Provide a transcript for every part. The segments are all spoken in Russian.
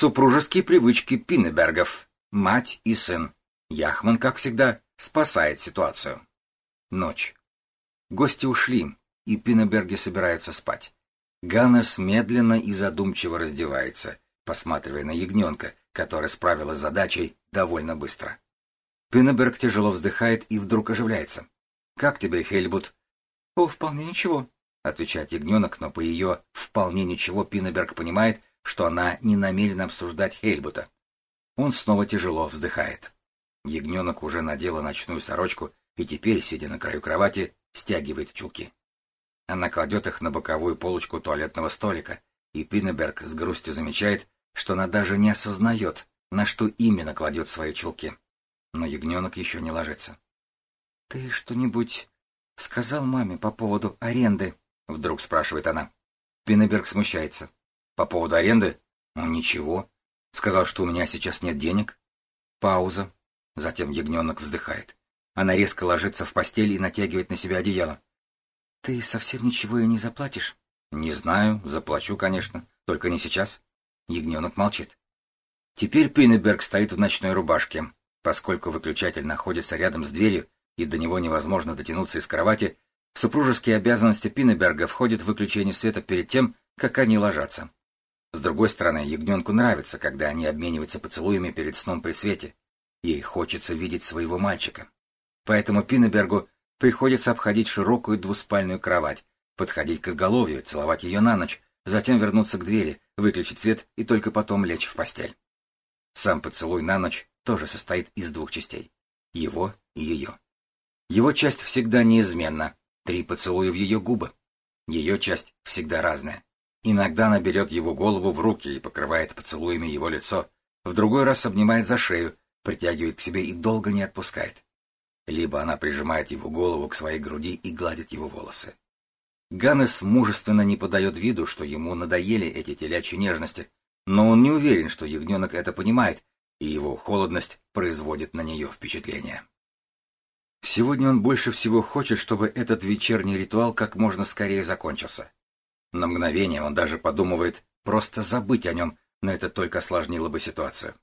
Супружеские привычки Пиннебергов. Мать и сын. Яхман, как всегда, спасает ситуацию. Ночь. Гости ушли, и Пиннеберги собираются спать. Ганнес медленно и задумчиво раздевается, посматривая на ягненка, которая справилась с задачей довольно быстро. Пиннеберг тяжело вздыхает и вдруг оживляется. «Как тебе, Хельбут?» «О, вполне ничего», — отвечает ягненок, но по ее «вполне ничего» Пиннеберг понимает, что она не намерена обсуждать Хельбута. Он снова тяжело вздыхает. Ягненок уже надела ночную сорочку и теперь, сидя на краю кровати, стягивает чулки. Она кладет их на боковую полочку туалетного столика, и Пиннеберг с грустью замечает, что она даже не осознает, на что именно кладет свои чулки. Но ягненок еще не ложится. — Ты что-нибудь сказал маме по поводу аренды? — вдруг спрашивает она. Пиннеберг смущается. — По поводу аренды? Ну, ничего. Сказал, что у меня сейчас нет денег. Пауза. Затем ягненок вздыхает. Она резко ложится в постель и натягивает на себя одеяло. Ты совсем ничего и не заплатишь? Не знаю, заплачу, конечно, только не сейчас. Ягненок молчит. Теперь Пиннеберг стоит в ночной рубашке. Поскольку выключатель находится рядом с дверью, и до него невозможно дотянуться из кровати, в супружеские обязанности Пиннеберга входит выключение света перед тем, как они ложатся. С другой стороны, ягненку нравится, когда они обмениваются поцелуями перед сном при свете. Ей хочется видеть своего мальчика. Поэтому Пиннебергу Приходится обходить широкую двуспальную кровать, подходить к изголовью, целовать ее на ночь, затем вернуться к двери, выключить свет и только потом лечь в постель. Сам поцелуй на ночь тоже состоит из двух частей — его и ее. Его часть всегда неизменна, три поцелуя в ее губы. Ее часть всегда разная. Иногда она берет его голову в руки и покрывает поцелуями его лицо, в другой раз обнимает за шею, притягивает к себе и долго не отпускает либо она прижимает его голову к своей груди и гладит его волосы. Ганнес мужественно не подает виду, что ему надоели эти телячьи нежности, но он не уверен, что ягненок это понимает, и его холодность производит на нее впечатление. Сегодня он больше всего хочет, чтобы этот вечерний ритуал как можно скорее закончился. На мгновение он даже подумывает просто забыть о нем, но это только осложнило бы ситуацию.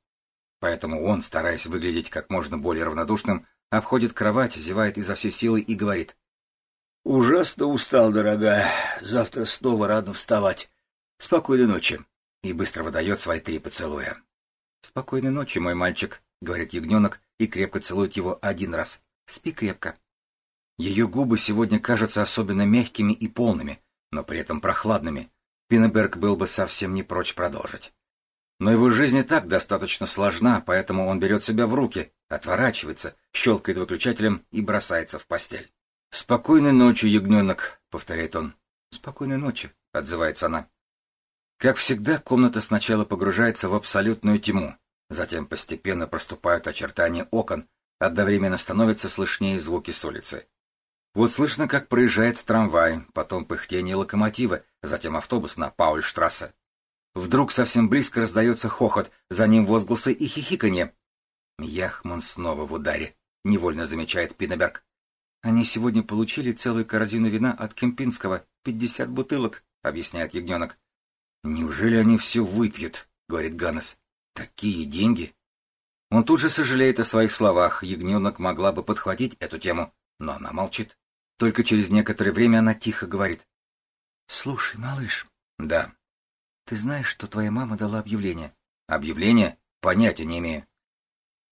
Поэтому он, стараясь выглядеть как можно более равнодушным, обходит кровать, зевает изо всей силы и говорит. «Ужасно устал, дорогая. Завтра снова рано вставать. Спокойной ночи». И быстро выдает свои три поцелуя. «Спокойной ночи, мой мальчик», — говорит ягненок и крепко целует его один раз. «Спи крепко». Ее губы сегодня кажутся особенно мягкими и полными, но при этом прохладными. Пиннеберг был бы совсем не прочь продолжить. Но его жизнь и так достаточно сложна, поэтому он берет себя в руки, отворачивается, щелкает выключателем и бросается в постель. «Спокойной ночи, ягненок», — повторяет он. «Спокойной ночи», — отзывается она. Как всегда, комната сначала погружается в абсолютную тьму, затем постепенно проступают очертания окон, одновременно становятся слышнее звуки с улицы. Вот слышно, как проезжает трамвай, потом пыхтение локомотива, затем автобус на Паульштрассе. Вдруг совсем близко раздается хохот, за ним возгласы и хихиканье. Яхман снова в ударе, невольно замечает Пинеберг. Они сегодня получили целую корзину вина от Кемпинского, пятьдесят бутылок, объясняет ягненок. Неужели они все выпьют, говорит Ганнес. Такие деньги. Он тут же сожалеет о своих словах, ягненок могла бы подхватить эту тему, но она молчит. Только через некоторое время она тихо говорит. «Слушай, малыш». «Да». Ты знаешь, что твоя мама дала объявление? Объявление? Понятия не имею.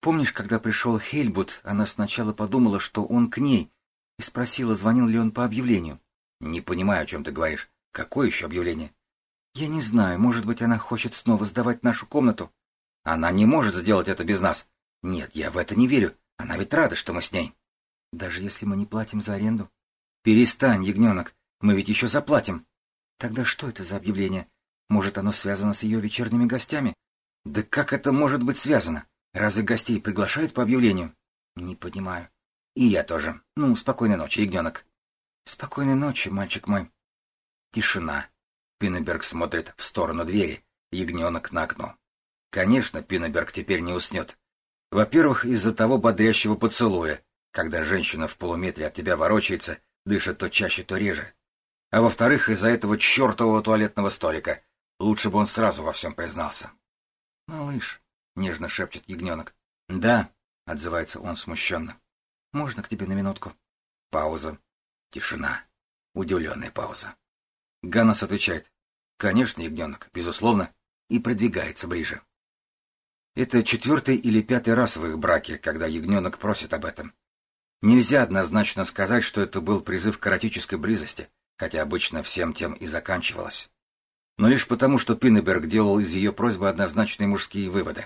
Помнишь, когда пришел Хельбут, она сначала подумала, что он к ней, и спросила, звонил ли он по объявлению. Не понимаю, о чем ты говоришь. Какое еще объявление? Я не знаю, может быть, она хочет снова сдавать нашу комнату? Она не может сделать это без нас. Нет, я в это не верю. Она ведь рада, что мы с ней. Даже если мы не платим за аренду? Перестань, ягненок, мы ведь еще заплатим. Тогда что это за объявление? Может, оно связано с ее вечерними гостями? Да как это может быть связано? Разве гостей приглашают по объявлению? Не понимаю. И я тоже. Ну, спокойной ночи, ягненок. Спокойной ночи, мальчик мой. Тишина. Пиннеберг смотрит в сторону двери, ягненок на окно. Конечно, Пиннеберг теперь не уснет. Во-первых, из-за того бодрящего поцелуя, когда женщина в полуметре от тебя ворочается, дышит то чаще, то реже. А во-вторых, из-за этого чертового туалетного столика, Лучше бы он сразу во всем признался. «Малыш», — нежно шепчет ягненок. «Да», — отзывается он смущенно. «Можно к тебе на минутку?» Пауза. Тишина. Удивленная пауза. Ганнес отвечает. «Конечно, ягненок, безусловно», и продвигается ближе. Это четвертый или пятый раз в их браке, когда ягненок просит об этом. Нельзя однозначно сказать, что это был призыв к эротической близости, хотя обычно всем тем и заканчивалось. Но лишь потому, что Пиннеберг делал из ее просьбы однозначные мужские выводы.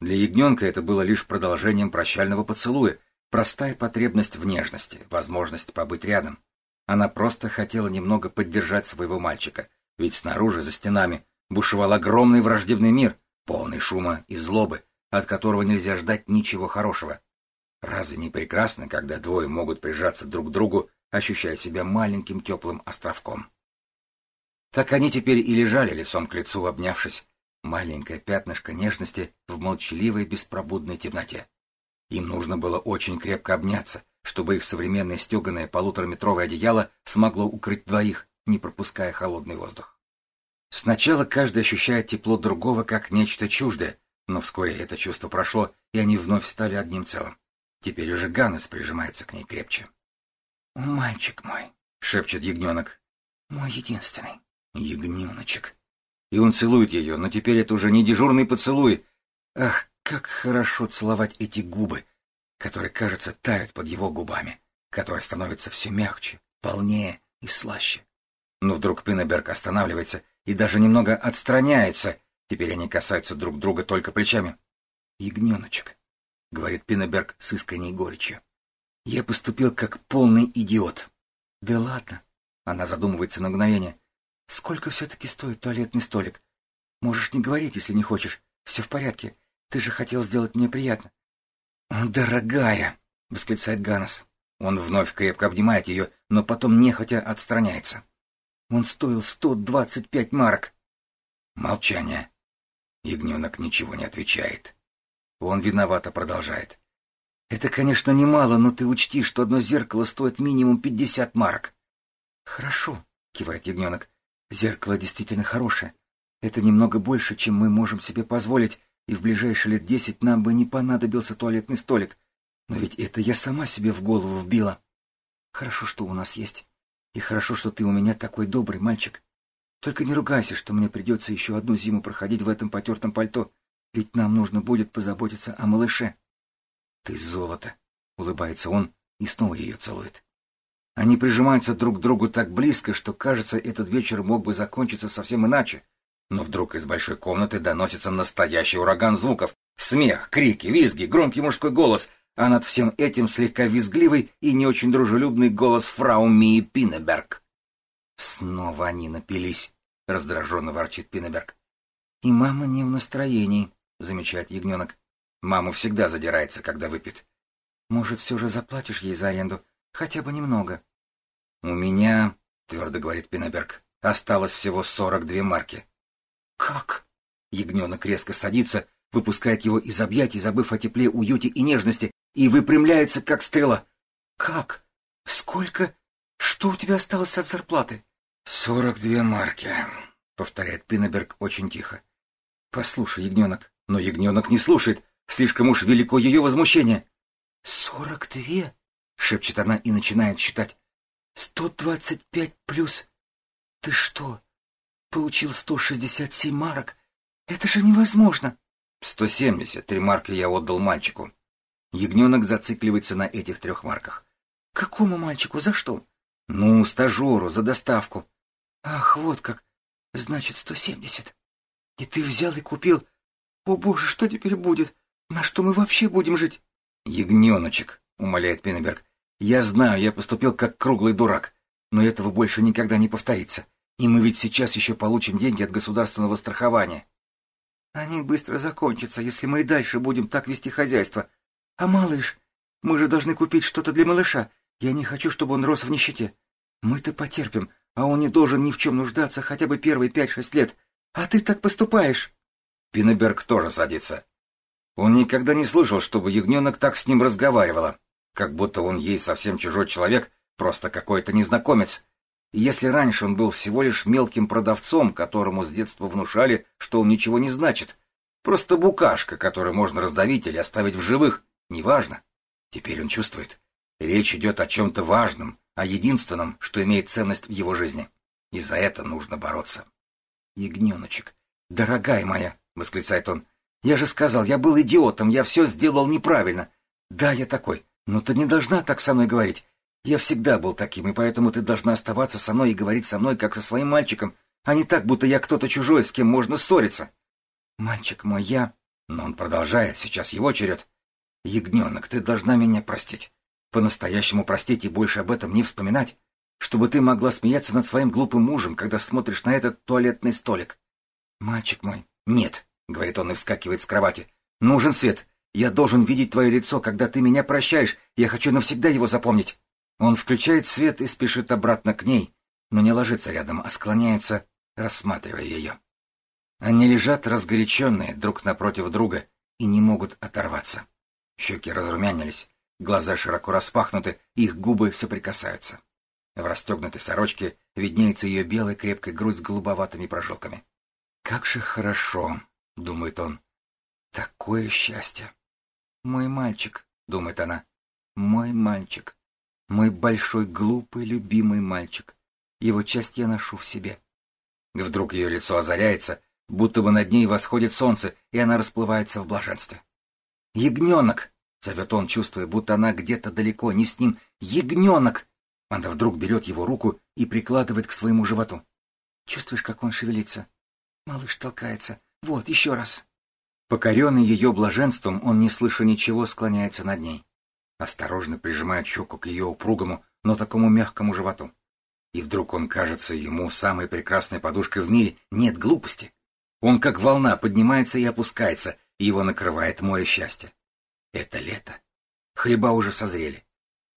Для ягненка это было лишь продолжением прощального поцелуя, простая потребность в нежности, возможность побыть рядом. Она просто хотела немного поддержать своего мальчика, ведь снаружи, за стенами, бушевал огромный враждебный мир, полный шума и злобы, от которого нельзя ждать ничего хорошего. Разве не прекрасно, когда двое могут прижаться друг к другу, ощущая себя маленьким теплым островком? Так они теперь и лежали лицом к лицу, обнявшись, маленькое пятнышко нежности в молчаливой беспробудной темноте. Им нужно было очень крепко обняться, чтобы их современное стеганое полутораметровое одеяло смогло укрыть двоих, не пропуская холодный воздух. Сначала каждый ощущает тепло другого как нечто чуждое, но вскоре это чувство прошло, и они вновь стали одним целым. Теперь уже Ганнес прижимается к ней крепче. «Мальчик мой», — шепчет ягненок, — «мой единственный». «Ягненочек». И он целует ее, но теперь это уже не дежурный поцелуй. Ах, как хорошо целовать эти губы, которые, кажется, тают под его губами, которые становятся все мягче, полнее и слаще. Но вдруг Пиннеберг останавливается и даже немного отстраняется. Теперь они касаются друг друга только плечами. «Ягненочек», — говорит Пиннеберг с искренней горечью. «Я поступил как полный идиот». «Да ладно», — она задумывается на мгновение. «Сколько все-таки стоит туалетный столик? Можешь не говорить, если не хочешь. Все в порядке. Ты же хотел сделать мне приятно». «Дорогая!» — восклицает Ганнес. Он вновь крепко обнимает ее, но потом нехотя отстраняется. Он стоил сто двадцать пять марок. Молчание. Ягненок ничего не отвечает. Он виновато продолжает. Это, конечно, немало, но ты учти, что одно зеркало стоит минимум пятьдесят марок. Хорошо, кивает ягненок. Зеркало действительно хорошее. Это немного больше, чем мы можем себе позволить, и в ближайшие лет десять нам бы не понадобился туалетный столик. Но ведь это я сама себе в голову вбила. Хорошо, что у нас есть. И хорошо, что ты у меня такой добрый мальчик. Только не ругайся, что мне придется еще одну зиму проходить в этом потертом пальто, ведь нам нужно будет позаботиться о малыше. Ты золото, — улыбается он и снова ее целует. Они прижимаются друг к другу так близко, что, кажется, этот вечер мог бы закончиться совсем иначе. Но вдруг из большой комнаты доносится настоящий ураган звуков. Смех, крики, визги, громкий мужской голос, а над всем этим слегка визгливый и не очень дружелюбный голос фрау Мии Пинеберг. Снова они напились, — раздраженно ворчит Пинеберг. И мама не в настроении, — замечает ягненок. Мама всегда задирается, когда выпьет. Может, все же заплатишь ей за аренду? Хотя бы немного. — У меня, — твердо говорит Пинеберг, — осталось всего сорок две марки. — Как? Ягненок резко садится, выпускает его из объятий, забыв о тепле, уюте и нежности, и выпрямляется, как стрела. «Как? Сколько? Что у тебя осталось от зарплаты?» «Сорок две марки», — повторяет Пиннеберг очень тихо. «Послушай, ягненок». Но ягненок не слушает, слишком уж велико ее возмущение. «Сорок две?» — шепчет она и начинает считать. «Сто двадцать пять плюс... Ты что, получил сто шестьдесят семь марок? Это же невозможно!» «Сто семьдесят три марки я отдал мальчику», Ягненок зацикливается на этих трех марках. «Какому мальчику? За что?» «Ну, стажеру, за доставку». «Ах, вот как! Значит, сто семьдесят. И ты взял и купил... О, боже, что теперь будет? На что мы вообще будем жить?» «Ягненочек», — умоляет Пиннеберг. «Я знаю, я поступил как круглый дурак, но этого больше никогда не повторится. И мы ведь сейчас еще получим деньги от государственного страхования». «Они быстро закончатся, если мы и дальше будем так вести хозяйство», «А малыш? Мы же должны купить что-то для малыша. Я не хочу, чтобы он рос в нищете. Мы-то потерпим, а он не должен ни в чем нуждаться хотя бы первые пять-шесть лет. А ты так поступаешь!» Пинеберг тоже садится. Он никогда не слышал, чтобы ягненок так с ним разговаривала, как будто он ей совсем чужой человек, просто какой-то незнакомец. И если раньше он был всего лишь мелким продавцом, которому с детства внушали, что он ничего не значит, Просто букашка, которую можно раздавить или оставить в живых, неважно. Теперь он чувствует. Речь идет о чем-то важном, о единственном, что имеет ценность в его жизни. И за это нужно бороться. «Ягненочек, дорогая моя!» — восклицает он. «Я же сказал, я был идиотом, я все сделал неправильно. Да, я такой, но ты не должна так со мной говорить. Я всегда был таким, и поэтому ты должна оставаться со мной и говорить со мной, как со своим мальчиком, а не так, будто я кто-то чужой, с кем можно ссориться. Мальчик мой, я... Но он продолжает, сейчас его черед. Ягненок, ты должна меня простить. По-настоящему простить и больше об этом не вспоминать. Чтобы ты могла смеяться над своим глупым мужем, когда смотришь на этот туалетный столик. Мальчик мой, нет, — говорит он и вскакивает с кровати. Нужен свет. Я должен видеть твое лицо, когда ты меня прощаешь. Я хочу навсегда его запомнить. Он включает свет и спешит обратно к ней, но не ложится рядом, а склоняется, рассматривая ее. Они лежат разгоряченные друг напротив друга и не могут оторваться. Щеки разрумянились, глаза широко распахнуты, их губы соприкасаются. В расстегнутой сорочке виднеется ее белая крепкая грудь с голубоватыми прожилками. «Как же хорошо!» — думает он. «Такое счастье!» «Мой мальчик!» — думает она. «Мой мальчик!» Мой большой, глупый, любимый мальчик. Его часть я ношу в себе. Вдруг ее лицо озаряется, будто бы над ней восходит солнце, и она расплывается в блаженстве. «Ягненок!» — зовет он, чувствуя, будто она где-то далеко, не с ним. «Ягненок!» Она вдруг берет его руку и прикладывает к своему животу. Чувствуешь, как он шевелится? Малыш толкается. Вот, еще раз. Покоренный ее блаженством, он, не слыша ничего, склоняется над ней осторожно прижимает щеку к ее упругому, но такому мягкому животу. И вдруг он кажется ему самой прекрасной подушкой в мире. Нет глупости. Он как волна поднимается и опускается, и его накрывает море счастья. Это лето. Хлеба уже созрели.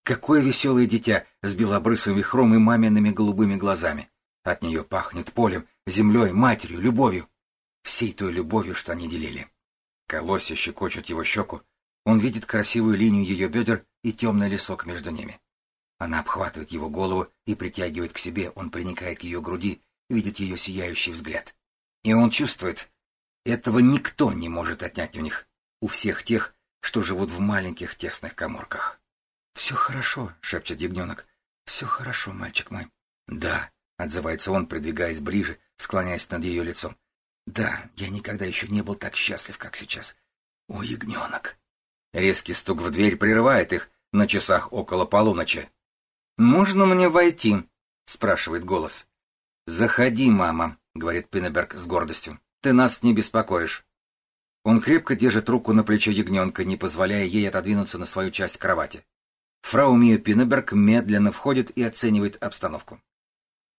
Какое веселое дитя с белобрысым вихром и мамиными голубыми глазами. От нее пахнет полем, землей, матерью, любовью. Всей той любовью, что они делили. Колосья щекочут его щеку, он видит красивую линию ее бедер и темный лесок между ними. Она обхватывает его голову и притягивает к себе, он приникает к ее груди, видит ее сияющий взгляд. И он чувствует, этого никто не может отнять у них, у всех тех, что живут в маленьких тесных коморках. — Все хорошо, — шепчет ягненок. — Все хорошо, мальчик мой. — Да, — отзывается он, придвигаясь ближе, склоняясь над ее лицом. — Да, я никогда еще не был так счастлив, как сейчас. О, ягненок! Резкий стук в дверь прерывает их на часах около полуночи. «Можно мне войти?» — спрашивает голос. «Заходи, мама», — говорит Пиннеберг с гордостью. «Ты нас не беспокоишь». Он крепко держит руку на плечо ягненка, не позволяя ей отодвинуться на свою часть кровати. Фрау Мия Пиннеберг медленно входит и оценивает обстановку.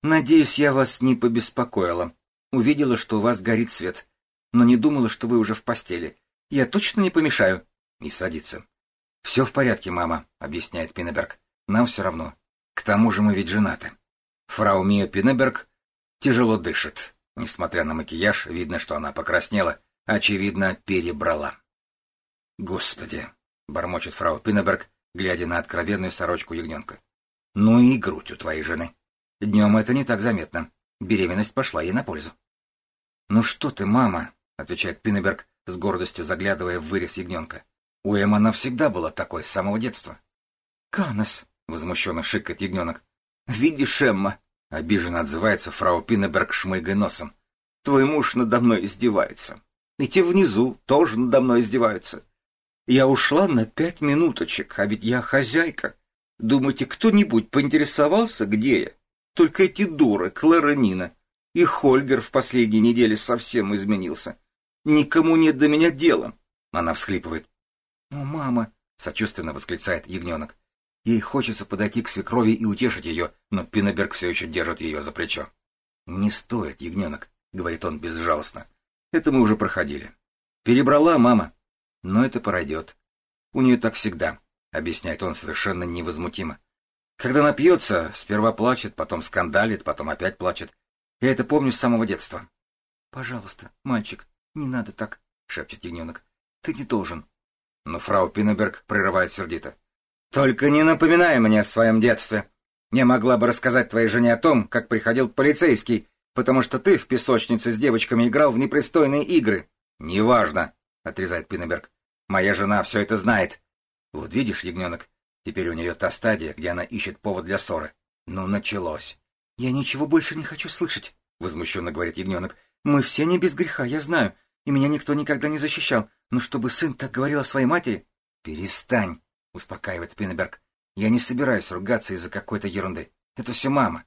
«Надеюсь, я вас не побеспокоила. Увидела, что у вас горит свет, но не думала, что вы уже в постели. Я точно не помешаю?» и садится. «Все в порядке, мама», — объясняет Пинеберг. «Нам все равно. К тому же мы ведь женаты». Фрау Мия Пинеберг тяжело дышит. Несмотря на макияж, видно, что она покраснела, очевидно, перебрала. «Господи!» — бормочет фрау Пинеберг, глядя на откровенную сорочку ягненка. «Ну и грудь у твоей жены. Днем это не так заметно. Беременность пошла ей на пользу». «Ну что ты, мама?» — отвечает Пинеберг, с гордостью заглядывая в вырез ягненка. У Эм она всегда была такой с самого детства. «Канос!» — возмущенно шикает ягненок. «Видишь, Эмма!» — обиженно отзывается фрау Пиннеберг, шмыгая носом. «Твой муж надо мной издевается. И те внизу тоже надо мной издеваются. Я ушла на пять минуточек, а ведь я хозяйка. Думаете, кто-нибудь поинтересовался, где я? Только эти дуры, Клэр и Нина. И Хольгер в последней неделе совсем изменился. Никому нет до меня дела. Она всхлипывает. «О, мама!» — сочувственно восклицает ягненок. Ей хочется подойти к свекрови и утешить ее, но Пиннеберг все еще держит ее за плечо. «Не стоит, ягненок», — говорит он безжалостно. «Это мы уже проходили». «Перебрала мама». «Но это пройдет. У нее так всегда», — объясняет он совершенно невозмутимо. «Когда напьется, сперва плачет, потом скандалит, потом опять плачет. Я это помню с самого детства». «Пожалуйста, мальчик, не надо так», — шепчет ягненок. «Ты не должен. Но фрау Пиннеберг прерывает сердито. «Только не напоминай мне о своем детстве. Не могла бы рассказать твоей жене о том, как приходил полицейский, потому что ты в песочнице с девочками играл в непристойные игры». Неважно, отрезает Пиннеберг. Моя жена все это знает. Вот видишь, ягненок, теперь у нее та стадия, где она ищет повод для ссоры. Ну, началось. Я ничего больше не хочу слышать, возмущенно говорит ягненок. Мы все не без греха, я знаю, и меня никто никогда не защищал. Но чтобы сын так говорил о своей матери... Перестань, успокаивает Пиннеберг. Я не собираюсь ругаться из-за какой-то ерунды. Это все мама.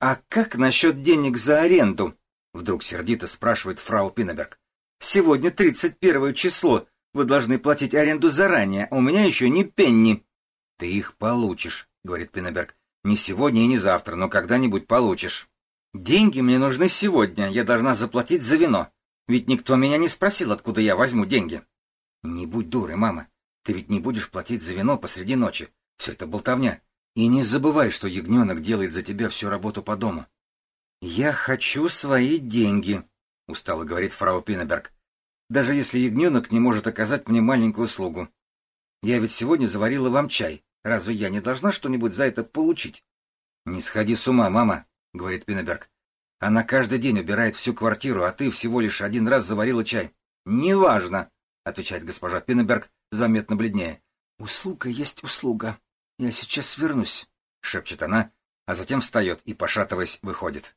А как насчет денег за аренду? Вдруг сердито спрашивает фрау Пиннеберг. Сегодня тридцать первое число. Вы должны платить аренду заранее, у меня еще ни пенни. Ты их получишь, говорит Пиннеберг. Не сегодня и не завтра, но когда-нибудь получишь. Деньги мне нужны сегодня, я должна заплатить за вино. Ведь никто меня не спросил, откуда я возьму деньги. Не будь дурой, мама. Ты ведь не будешь платить за вино посреди ночи. Все это болтовня. И не забывай, что ягненок делает за тебя всю работу по дому. Я хочу свои деньги, — устало говорит фрау Пиннеберг. «Даже если ягненок не может оказать мне маленькую услугу. Я ведь сегодня заварила вам чай. Разве я не должна что-нибудь за это получить?» «Не сходи с ума, мама», — говорит Пиннеберг. «Она каждый день убирает всю квартиру, а ты всего лишь один раз заварила чай». «Неважно», — отвечает госпожа Пиннеберг, заметно бледнее. «Услуга есть услуга. Я сейчас вернусь», — шепчет она, а затем встает и, пошатываясь, выходит.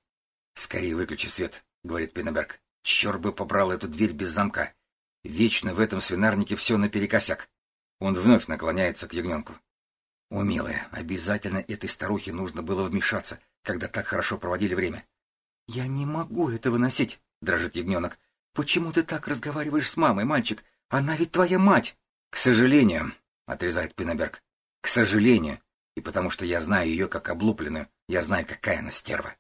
«Скорее выключи свет», — говорит Пиннеберг. «Черт бы побрал эту дверь без замка. Вечно в этом свинарнике все наперекосяк». Он вновь наклоняется к ягненку. «О, обязательно этой старухе нужно было вмешаться, когда так хорошо проводили время». «Я не могу это выносить», — дрожит ягненок. «Почему ты так разговариваешь с мамой, мальчик? Она ведь твоя мать!» «К сожалению», — отрезает Пиннеберг. «К сожалению. И потому что я знаю ее как облупленную, я знаю, какая она стерва.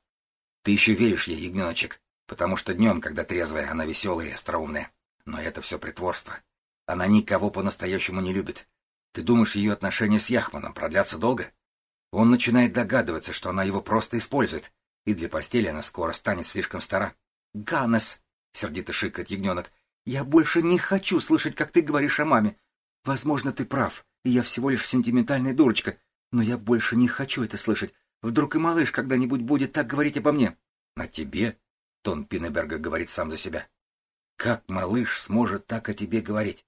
Ты еще веришь ей, ягненочек, потому что днем, когда трезвая, она веселая и остроумная. Но это все притворство. Она никого по-настоящему не любит. Ты думаешь, ее отношения с Яхманом продлятся долго? Он начинает догадываться, что она его просто использует, и для постели она скоро станет слишком стара. «Ганнес!» — сердито шикает ягненок. «Я больше не хочу слышать, как ты говоришь о маме. Возможно, ты прав, и я всего лишь сентиментальная дурочка, но я больше не хочу это слышать. Вдруг и малыш когда-нибудь будет так говорить обо мне? — О тебе? — тон Пиннеберга говорит сам за себя. — Как малыш сможет так о тебе говорить?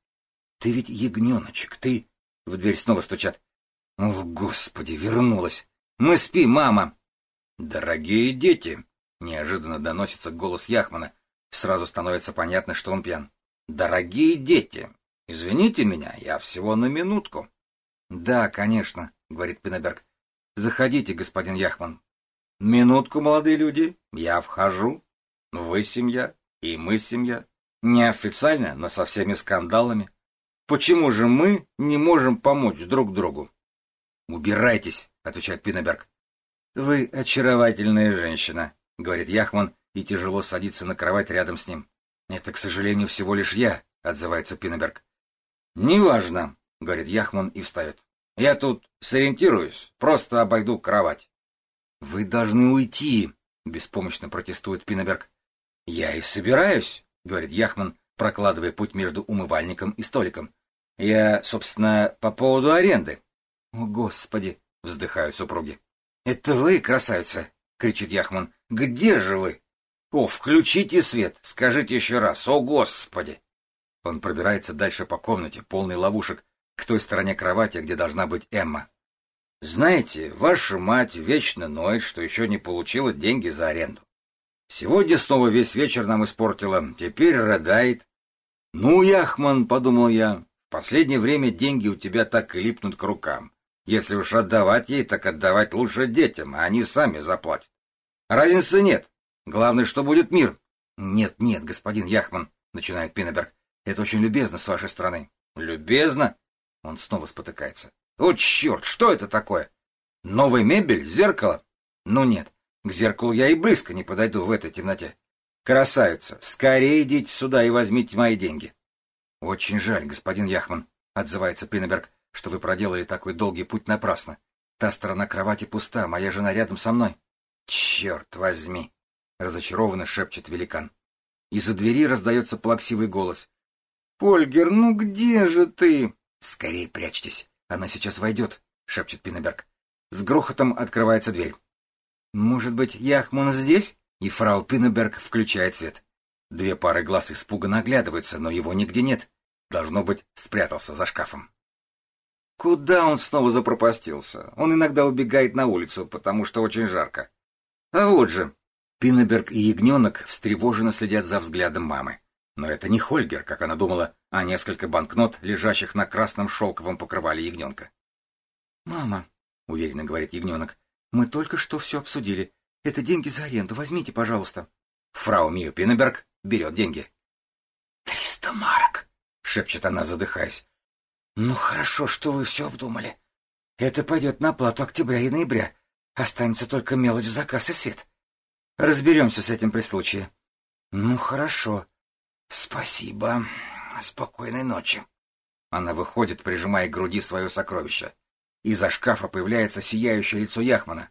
Ты ведь ягненочек, ты... В дверь снова стучат. — О, Господи, вернулась! Мы спим, мама! — Дорогие дети! — неожиданно доносится голос Яхмана. Сразу становится понятно, что он пьян. — Дорогие дети! Извините меня, я всего на минутку. — Да, конечно, — говорит Пиннеберг. Заходите, господин Яхман. Минутку, молодые люди, я вхожу. Вы семья, и мы семья. Неофициально, но со всеми скандалами. Почему же мы не можем помочь друг другу? Убирайтесь, отвечает Пинеберг. Вы очаровательная женщина, говорит Яхман и тяжело садится на кровать рядом с ним. Это, к сожалению, всего лишь я, отзывается Пинеберг. Неважно, говорит Яхман и встает. Я тут сориентируюсь, просто обойду кровать. — Вы должны уйти, — беспомощно протестует Пинеберг. — Я и собираюсь, — говорит Яхман, прокладывая путь между умывальником и столиком. — Я, собственно, по поводу аренды. — О, Господи! — вздыхают супруги. — Это вы, красавица! — кричит Яхман. — Где же вы? — О, включите свет! Скажите еще раз! О, Господи! Он пробирается дальше по комнате, полной ловушек, к той стороне кровати, где должна быть Эмма. Знаете, ваша мать вечно ноет, что еще не получила деньги за аренду. Сегодня снова весь вечер нам испортила, теперь рыдает. Ну, Яхман, — подумал я, — последнее время деньги у тебя так и липнут к рукам. Если уж отдавать ей, так отдавать лучше детям, а они сами заплатят. Разницы нет. Главное, что будет мир. Нет, нет, господин Яхман, — начинает Пиннеберг. Это очень любезно с вашей стороны. Любезно? Он снова спотыкается. «О, черт, что это такое? Новая мебель? Зеркало? Ну нет, к зеркалу я и близко не подойду в этой темноте. Красавица, скорее идите сюда и возьмите мои деньги». «Очень жаль, господин Яхман», — отзывается Пиннеберг, «что вы проделали такой долгий путь напрасно. Та сторона кровати пуста, моя жена рядом со мной». «Черт возьми!» — разочарованно шепчет великан. Из-за двери раздается плаксивый голос. «Польгер, ну где же ты?» «Скорее прячьтесь, она сейчас войдет», — шепчет Пиннеберг. С грохотом открывается дверь. «Может быть, Яхман здесь?» И фрау Пиннеберг включает свет. Две пары глаз испуганно оглядываются, но его нигде нет. Должно быть, спрятался за шкафом. Куда он снова запропастился? Он иногда убегает на улицу, потому что очень жарко. А вот же. Пиннеберг и ягненок встревоженно следят за взглядом мамы. Но это не Хольгер, как она думала, а несколько банкнот, лежащих на красном шелковом покрывале ягненка. «Мама», — уверенно говорит ягненок, — «мы только что все обсудили. Это деньги за аренду. Возьмите, пожалуйста». Фрау Мию Пиннеберг берет деньги. «Триста марок», — шепчет она, задыхаясь. «Ну хорошо, что вы все обдумали. Это пойдет на плату октября и ноября. Останется только мелочь заказ и свет. Разберемся с этим при случае». «Ну хорошо. Спасибо. Спокойной ночи». Она выходит, прижимая к груди свое сокровище. Из-за шкафа появляется сияющее лицо Яхмана.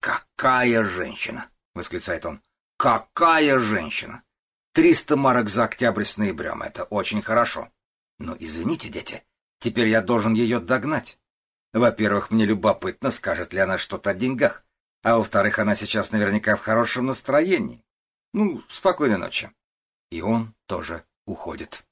«Какая женщина!» — восклицает он. «Какая женщина! Триста марок за октябрь с ноябрем — это очень хорошо. Но извините, дети, теперь я должен ее догнать. Во-первых, мне любопытно, скажет ли она что-то о деньгах, а во-вторых, она сейчас наверняка в хорошем настроении. Ну, спокойной ночи». И он тоже уходит.